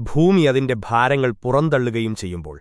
ഭൂമി അതിന്റെ ഭാരങ്ങൾ പുറന്തള്ളുകയും ചെയ്യുമ്പോൾ